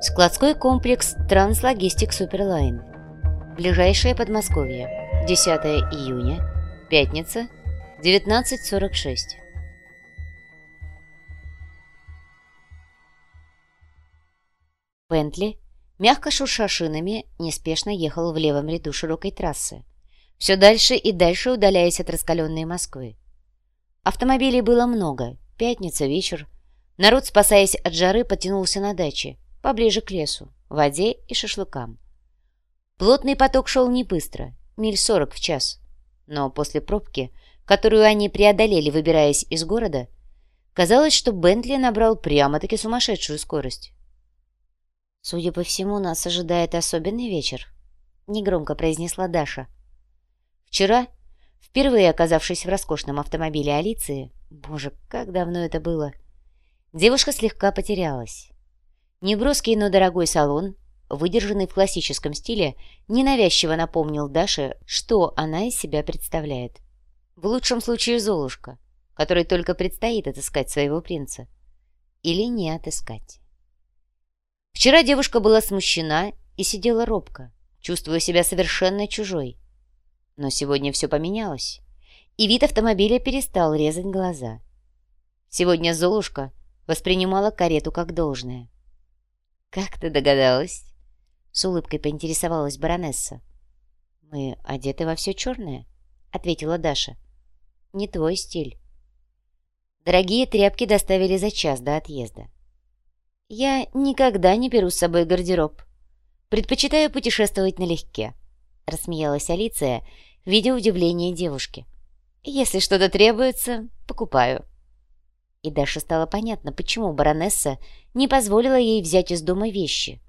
Складской комплекс «Транслогистик Суперлайн». Ближайшее Подмосковье. 10 июня. Пятница. 19.46. Пентли, мягко шурша шинами, неспешно ехал в левом ряду широкой трассы, все дальше и дальше удаляясь от раскаленной Москвы. Автомобилей было много, пятница, вечер. Народ, спасаясь от жары, потянулся на даче, поближе к лесу, воде и шашлыкам. Плотный поток шел не быстро, миль сорок в час. Но после пробки, которую они преодолели, выбираясь из города, казалось, что Бентли набрал прямо-таки сумасшедшую скорость. «Судя по всему, нас ожидает особенный вечер», — негромко произнесла Даша. Вчера, впервые оказавшись в роскошном автомобиле Алиции, боже, как давно это было, девушка слегка потерялась. Неброский, но дорогой салон, выдержанный в классическом стиле, ненавязчиво напомнил Даше, что она из себя представляет. В лучшем случае Золушка, которой только предстоит отыскать своего принца. Или не отыскать. Вчера девушка была смущена и сидела робко, чувствуя себя совершенно чужой. Но сегодня все поменялось, и вид автомобиля перестал резать глаза. Сегодня Золушка воспринимала карету как должное. «Как ты догадалась?» — с улыбкой поинтересовалась баронесса. «Мы одеты во все черное», — ответила Даша. «Не твой стиль». Дорогие тряпки доставили за час до отъезда. «Я никогда не беру с собой гардероб. Предпочитаю путешествовать налегке», — рассмеялась Алиция, видя удивление девушки. «Если что-то требуется, покупаю». И Даше стало понятно, почему баронесса не позволила ей взять из дома вещи.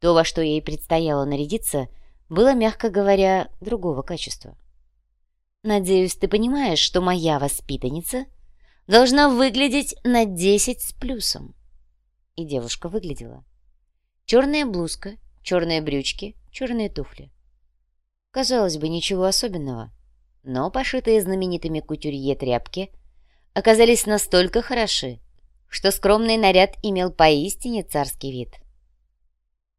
То, во что ей предстояло нарядиться, было, мягко говоря, другого качества. «Надеюсь, ты понимаешь, что моя воспитанница должна выглядеть на десять с плюсом». И девушка выглядела. Черная блузка, черные брючки, черные туфли. Казалось бы, ничего особенного, но пошитые знаменитыми кутюрье тряпки – оказались настолько хороши, что скромный наряд имел поистине царский вид.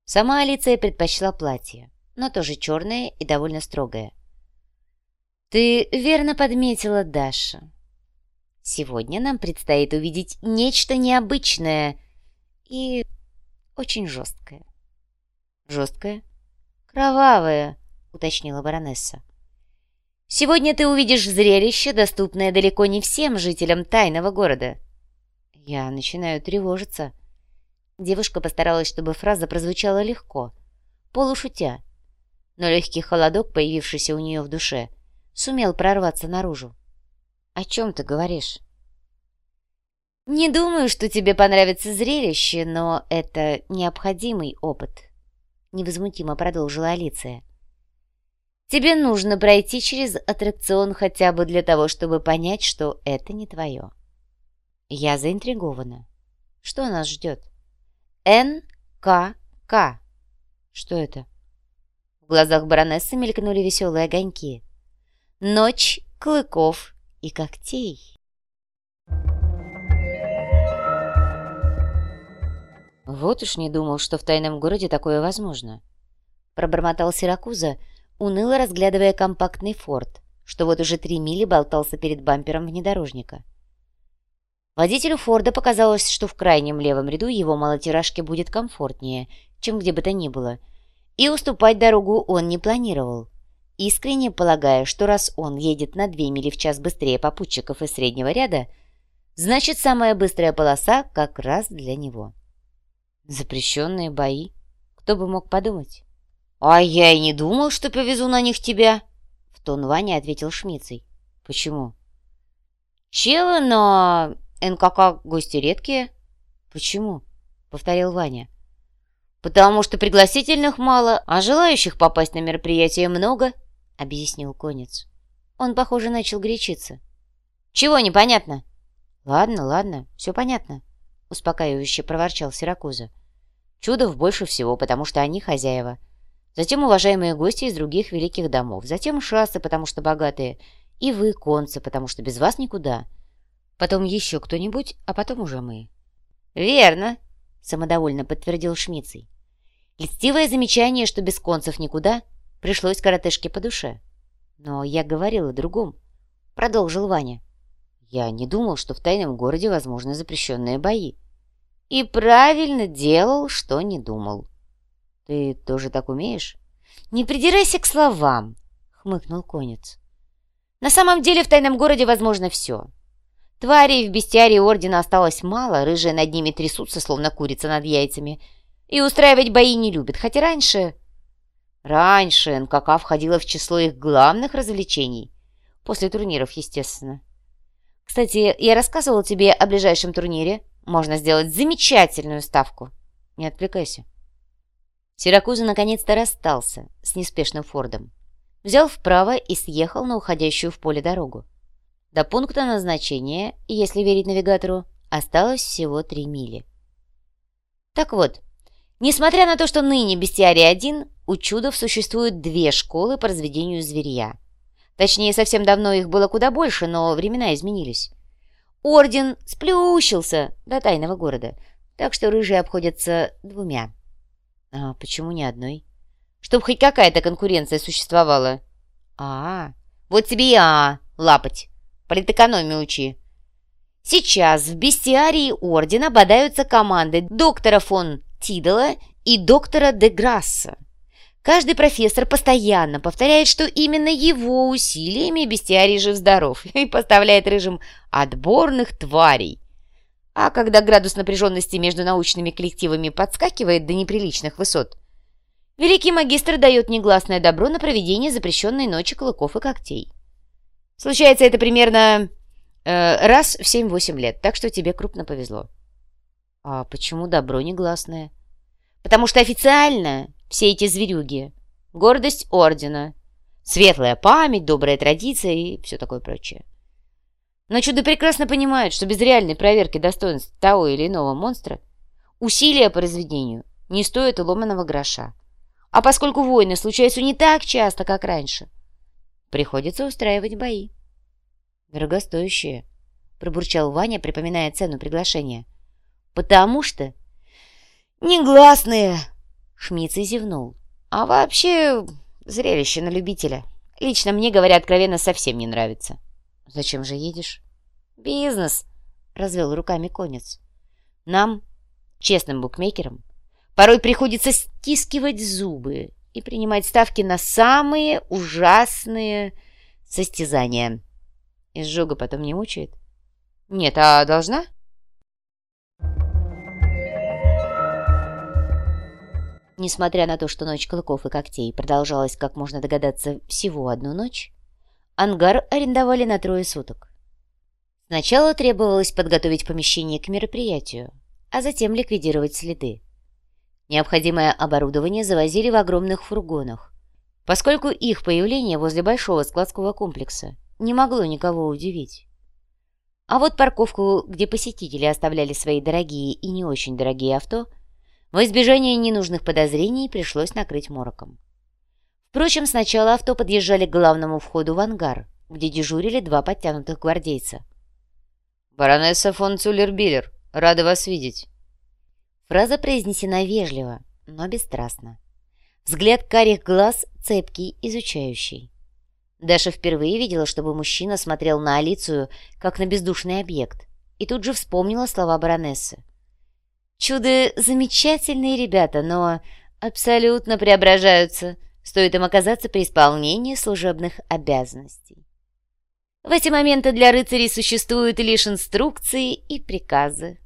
Сама Алиция предпочла платье, но тоже черное и довольно строгое. «Ты верно подметила, Даша. Сегодня нам предстоит увидеть нечто необычное и очень жесткое». «Жесткое?» «Кровавое», — уточнила баронесса. Сегодня ты увидишь зрелище, доступное далеко не всем жителям тайного города. Я начинаю тревожиться. Девушка постаралась, чтобы фраза прозвучала легко, полушутя. Но легкий холодок, появившийся у нее в душе, сумел прорваться наружу. «О чем ты говоришь?» «Не думаю, что тебе понравится зрелище, но это необходимый опыт», — невозмутимо продолжила Алиция. Тебе нужно пройти через аттракцион хотя бы для того, чтобы понять, что это не твое. Я заинтригована. Что нас ждет? НКК. Что это? В глазах баронессы мелькнули веселые огоньки. Ночь клыков и когтей. Вот уж не думал, что в тайном городе такое возможно. Пробормотал Сиракуза, уныло разглядывая компактный форт, что вот уже три мили болтался перед бампером внедорожника. Водителю Форда показалось, что в крайнем левом ряду его малотиражке будет комфортнее, чем где бы то ни было, и уступать дорогу он не планировал, искренне полагая, что раз он едет на две мили в час быстрее попутчиков из среднего ряда, значит, самая быстрая полоса как раз для него. Запрещенные бои. Кто бы мог подумать? «А я и не думал, что повезу на них тебя», — в тон Ваня ответил Шмицей. «Почему?» «Челы на НКК гости редкие». «Почему?» — повторил Ваня. «Потому что пригласительных мало, а желающих попасть на мероприятие много», — объяснил Конец. Он, похоже, начал гречиться. «Чего непонятно?» «Ладно, ладно, все понятно», — успокаивающе проворчал Сиракуза. «Чудов больше всего, потому что они хозяева затем уважаемые гости из других великих домов, затем шассы, потому что богатые, и вы, концы, потому что без вас никуда. Потом еще кто-нибудь, а потом уже мы». «Верно», — самодовольно подтвердил Шмицей. Льстивое замечание, что без концев никуда, пришлось коротышке по душе. Но я говорил о другом, продолжил Ваня. Я не думал, что в тайном городе возможны запрещенные бои. И правильно делал, что не думал. Ты тоже так умеешь? Не придирайся к словам, хмыкнул конец. На самом деле в тайном городе возможно все. Тварей в бестиарии Ордена осталось мало, рыжие над ними трясутся, словно курица над яйцами, и устраивать бои не любят, хотя раньше... Раньше НКК входила в число их главных развлечений, после турниров, естественно. Кстати, я рассказывала тебе о ближайшем турнире. Можно сделать замечательную ставку. Не отвлекайся. Сиракуза наконец-то расстался с неспешным Фордом. Взял вправо и съехал на уходящую в поле дорогу. До пункта назначения, если верить навигатору, осталось всего три мили. Так вот, несмотря на то, что ныне бестиарий один, у чудов существуют две школы по разведению зверья. Точнее, совсем давно их было куда больше, но времена изменились. Орден сплющился до тайного города, так что рыжие обходятся двумя. А почему не одной? Чтоб хоть какая-то конкуренция существовала. А, вот тебе и а, лапать. Политэкономию учи. Сейчас в бестиарии Ордена бодаются команды доктора фон Тидала и доктора де Грасса. Каждый профессор постоянно повторяет, что именно его усилиями бестиарий жив-здоров и поставляет рыжим отборных тварей. А когда градус напряженности между научными коллективами подскакивает до неприличных высот, великий магистр дает негласное добро на проведение запрещенной ночи клыков и когтей. Случается это примерно э, раз в 7-8 лет, так что тебе крупно повезло. А почему добро негласное? Потому что официально все эти зверюги — гордость ордена, светлая память, добрая традиция и все такое прочее. Но чудо прекрасно понимают, что без реальной проверки достоинств того или иного монстра усилия по разведению не стоят и ломаного гроша. А поскольку войны случаются не так часто, как раньше, Приходится устраивать бои. Дорогостоящие, пробурчал Ваня, припоминая цену приглашения. Потому что... Негласные! Шмидц зевнул. А вообще, зрелище на любителя. Лично мне, говоря откровенно, совсем не нравится. Зачем же едешь? Бизнес, развел руками конец. Нам, честным букмекерам, порой приходится стискивать зубы и принимать ставки на самые ужасные состязания. Изжога потом не мучает? Нет, а должна? Несмотря на то, что ночь клыков и когтей продолжалась, как можно догадаться, всего одну ночь, ангар арендовали на трое суток. Сначала требовалось подготовить помещение к мероприятию, а затем ликвидировать следы. Необходимое оборудование завозили в огромных фургонах, поскольку их появление возле большого складского комплекса не могло никого удивить. А вот парковку, где посетители оставляли свои дорогие и не очень дорогие авто, во избежание ненужных подозрений пришлось накрыть мороком. Впрочем, сначала авто подъезжали к главному входу в ангар, где дежурили два подтянутых гвардейца. «Баронесса фон Цуллер-Биллер, рада вас видеть!» Фраза произнесена вежливо, но бесстрастно. Взгляд карих глаз цепкий, изучающий. Даша впервые видела, чтобы мужчина смотрел на Алицию, как на бездушный объект, и тут же вспомнила слова баронессы. «Чуды замечательные ребята, но абсолютно преображаются, стоит им оказаться при исполнении служебных обязанностей. В эти моменты для рыцарей существуют лишь инструкции и приказы.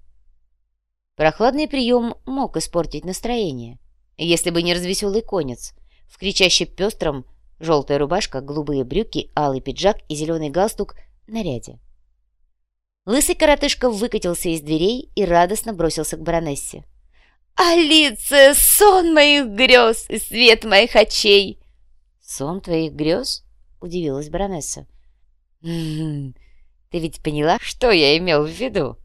Прохладный прием мог испортить настроение, если бы не развеселый конец. В кричаще пестром желтая рубашка, голубые брюки, алый пиджак и зеленый галстук наряде. Лысый коротышка выкатился из дверей и радостно бросился к баронессе. «Алиция, сон моих грез и свет моих очей!» «Сон твоих грез?» — удивилась баронесса. «Ты ведь поняла, что я имел в виду?»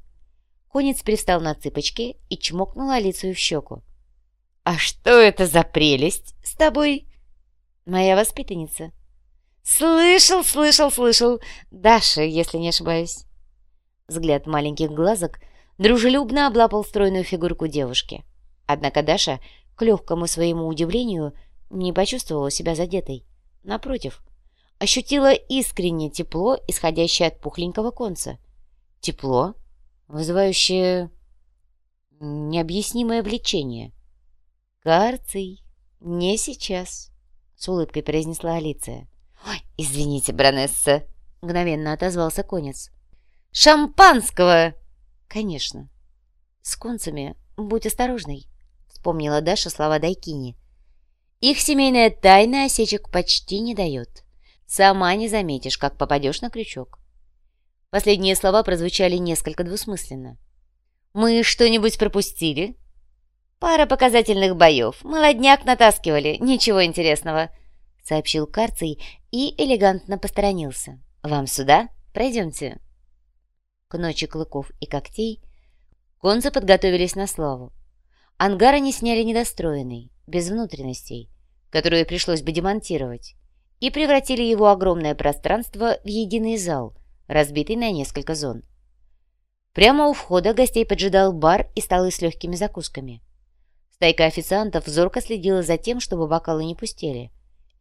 Конец пристал на цыпочки и чмокнул Алицию в щеку. «А что это за прелесть с тобой?» «Моя воспитанница». «Слышал, слышал, слышал! Даша, если не ошибаюсь». Взгляд маленьких глазок дружелюбно облапал стройную фигурку девушки. Однако Даша, к легкому своему удивлению, не почувствовала себя задетой. Напротив, ощутила искреннее тепло, исходящее от пухленького конца. Тепло, вызывающее необъяснимое влечение. «Карций, не сейчас», — с улыбкой произнесла Алиция. «Ой, извините, баронесса», — мгновенно отозвался конец. «Шампанского!» «Конечно. С концами будь осторожной», — вспомнила Даша слова Дайкини. «Их семейная тайна осечек почти не дает. Сама не заметишь, как попадешь на крючок». Последние слова прозвучали несколько двусмысленно. «Мы что-нибудь пропустили?» «Пара показательных боев. Молодняк натаскивали. Ничего интересного», — сообщил Карций и элегантно посторонился. «Вам сюда? Пройдемте». К ночи клыков и когтей концы подготовились на славу. Ангар они сняли недостроенный, без внутренностей, которые пришлось бы демонтировать, и превратили его огромное пространство в единый зал, разбитый на несколько зон. Прямо у входа гостей поджидал бар и столы с легкими закусками. Стайка официантов зорко следила за тем, чтобы бокалы не пустели,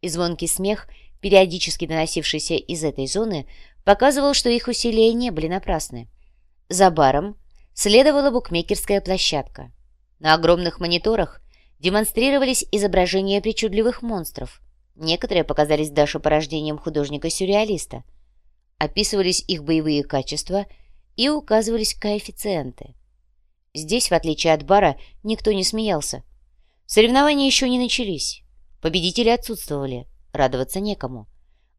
и звонкий смех, периодически доносившийся из этой зоны, показывал, что их усилия не были напрасны. За баром следовала букмекерская площадка. На огромных мониторах демонстрировались изображения причудливых монстров. Некоторые показались Даше порождением художника-сюрреалиста. Описывались их боевые качества и указывались коэффициенты. Здесь, в отличие от бара, никто не смеялся. Соревнования еще не начались. Победители отсутствовали, радоваться некому.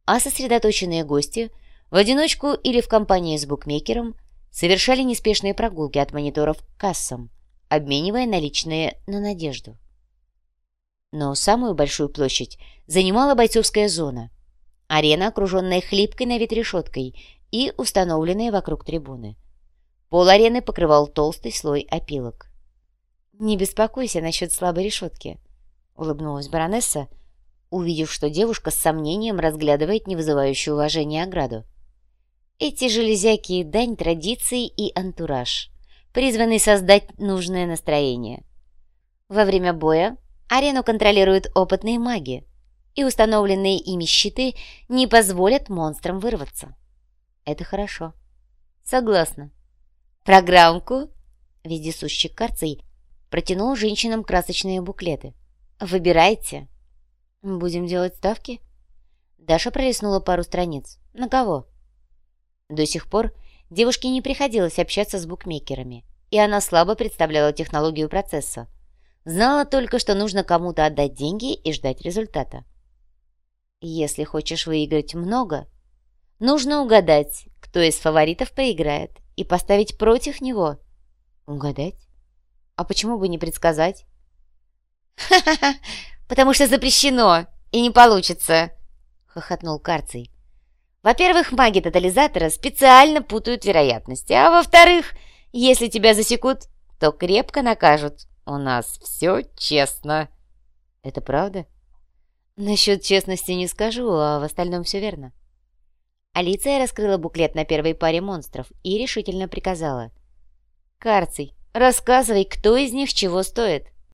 А сосредоточенные гости – в одиночку или в компании с букмекером совершали неспешные прогулки от мониторов к кассам, обменивая наличные на надежду. Но самую большую площадь занимала бойцовская зона, арена, окруженная хлипкой на вид решеткой и установленная вокруг трибуны. Пол арены покрывал толстый слой опилок. «Не беспокойся насчет слабой решетки», — улыбнулась баронесса, увидев, что девушка с сомнением разглядывает не вызывающую уважения ограду. Эти железяки — дань традиции и антураж, призванный создать нужное настроение. Во время боя арену контролируют опытные маги, и установленные ими щиты не позволят монстрам вырваться. Это хорошо. Согласна. Программку вездесущий карций протянул женщинам красочные буклеты. «Выбирайте». «Будем делать ставки?» Даша пролистнула пару страниц. «На кого?» До сих пор девушке не приходилось общаться с букмекерами, и она слабо представляла технологию процесса. Знала только, что нужно кому-то отдать деньги и ждать результата. Если хочешь выиграть много, нужно угадать, кто из фаворитов поиграет, и поставить против него. Угадать? А почему бы не предсказать? «Ха-ха-ха! Потому что запрещено, и не получится!» — хохотнул Карций. Во-первых, маги тотализатора специально путают вероятности, а во-вторых, если тебя засекут, то крепко накажут. У нас все честно. Это правда? Насчет честности не скажу, а в остальном все верно. Алиция раскрыла буклет на первой паре монстров и решительно приказала. «Карций, рассказывай, кто из них чего стоит».